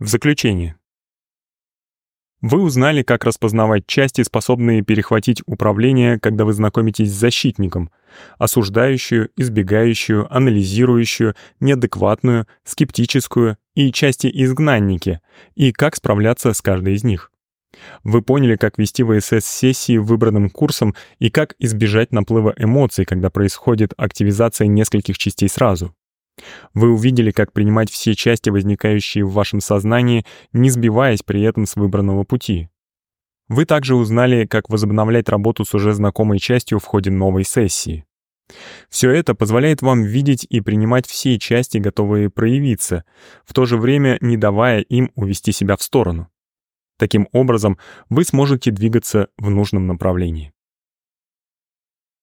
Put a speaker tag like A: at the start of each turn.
A: В заключение. Вы узнали, как распознавать части, способные перехватить управление, когда вы знакомитесь с защитником, осуждающую, избегающую, анализирующую, неадекватную, скептическую и части изгнанники, и как справляться с каждой из них. Вы поняли, как вести ВСС-сессии выбранным курсом и как избежать наплыва эмоций, когда происходит активизация нескольких частей сразу. Вы увидели, как принимать все части, возникающие в вашем сознании, не сбиваясь при этом с выбранного пути. Вы также узнали, как возобновлять работу с уже знакомой частью в ходе новой сессии. Все это позволяет вам видеть и принимать все части, готовые проявиться, в то же время не давая им увести себя в сторону. Таким образом, вы сможете двигаться в нужном направлении.